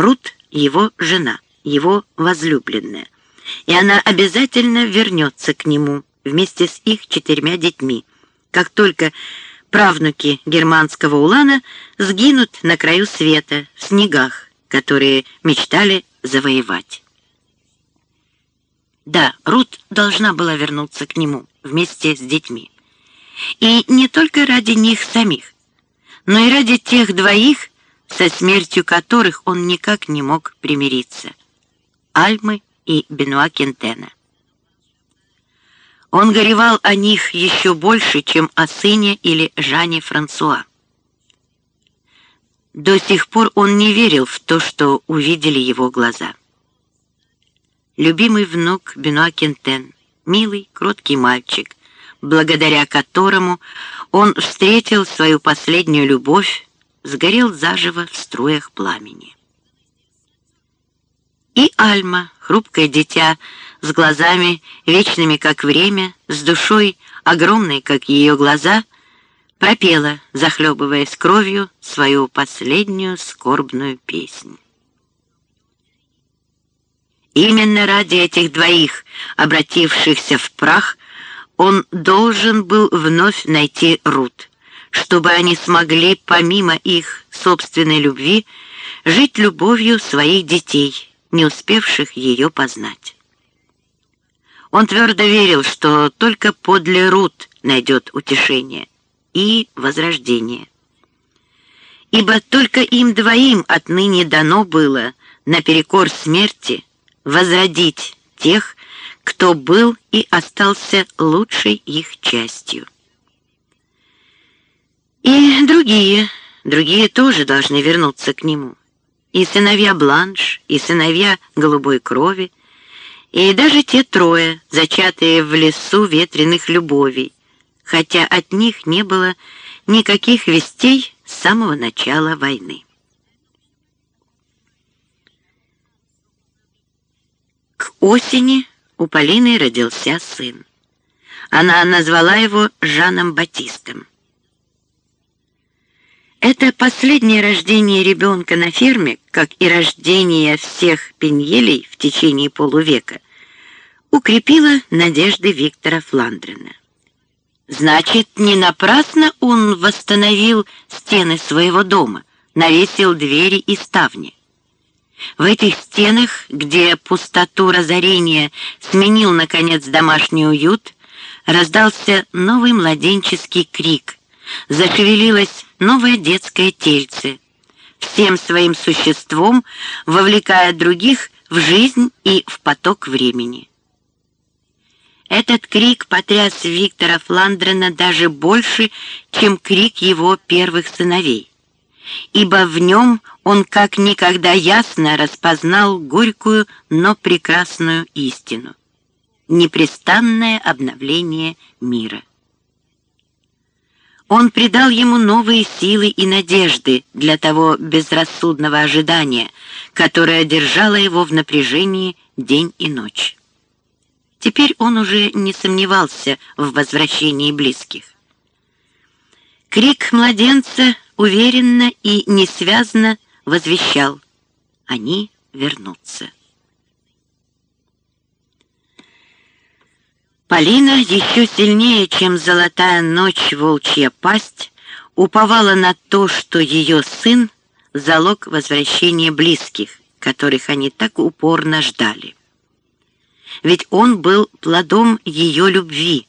Рут — его жена, его возлюбленная, и она обязательно вернется к нему вместе с их четырьмя детьми, как только правнуки германского улана сгинут на краю света в снегах, которые мечтали завоевать. Да, Рут должна была вернуться к нему вместе с детьми. И не только ради них самих, но и ради тех двоих, со смертью которых он никак не мог примириться. Альмы и Бенуа Кентена. Он горевал о них еще больше, чем о сыне или Жане Франсуа. До сих пор он не верил в то, что увидели его глаза. Любимый внук Бенуа Кентен, милый, кроткий мальчик, благодаря которому он встретил свою последнюю любовь, сгорел заживо в струях пламени. И Альма, хрупкое дитя, с глазами вечными, как время, с душой огромной, как ее глаза, пропела, захлебываясь кровью, свою последнюю скорбную песнь. Именно ради этих двоих, обратившихся в прах, он должен был вновь найти Рут, чтобы они смогли, помимо их собственной любви, жить любовью своих детей, не успевших ее познать. Он твердо верил, что только подле Рут найдет утешение и возрождение. Ибо только им двоим отныне дано было, наперекор смерти, возродить тех, кто был и остался лучшей их частью. И другие, другие тоже должны вернуться к нему. И сыновья Бланш, и сыновья голубой крови, и даже те трое, зачатые в лесу ветреных любовей, хотя от них не было никаких вестей с самого начала войны. К осени у Полины родился сын. Она назвала его Жаном Батистом. Это последнее рождение ребенка на ферме, как и рождение всех пеньелей в течение полувека, укрепило надежды Виктора Фландрена. Значит, не напрасно он восстановил стены своего дома, навесил двери и ставни. В этих стенах, где пустоту разорения сменил, наконец, домашний уют, раздался новый младенческий крик, зашевелилось новое детское тельце, всем своим существом вовлекая других в жизнь и в поток времени. Этот крик потряс Виктора Фландрена даже больше, чем крик его первых сыновей, ибо в нем он как никогда ясно распознал горькую, но прекрасную истину — непрестанное обновление мира. Он придал ему новые силы и надежды для того безрассудного ожидания, которое держало его в напряжении день и ночь. Теперь он уже не сомневался в возвращении близких. Крик младенца уверенно и несвязно возвещал «Они вернутся». Полина еще сильнее, чем золотая ночь волчья пасть, уповала на то, что ее сын — залог возвращения близких, которых они так упорно ждали. Ведь он был плодом ее любви,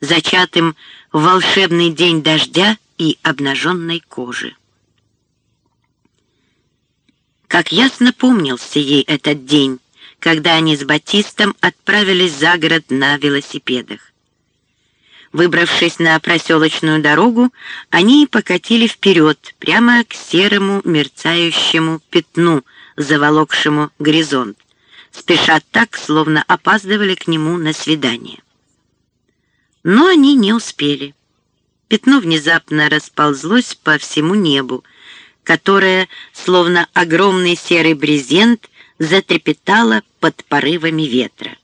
зачатым в волшебный день дождя и обнаженной кожи. Как ясно помнился ей этот день, когда они с Батистом отправились за город на велосипедах. Выбравшись на проселочную дорогу, они покатили вперед, прямо к серому мерцающему пятну, заволокшему горизонт, спеша так, словно опаздывали к нему на свидание. Но они не успели. Пятно внезапно расползлось по всему небу, которое, словно огромный серый брезент, затрепетала под порывами ветра.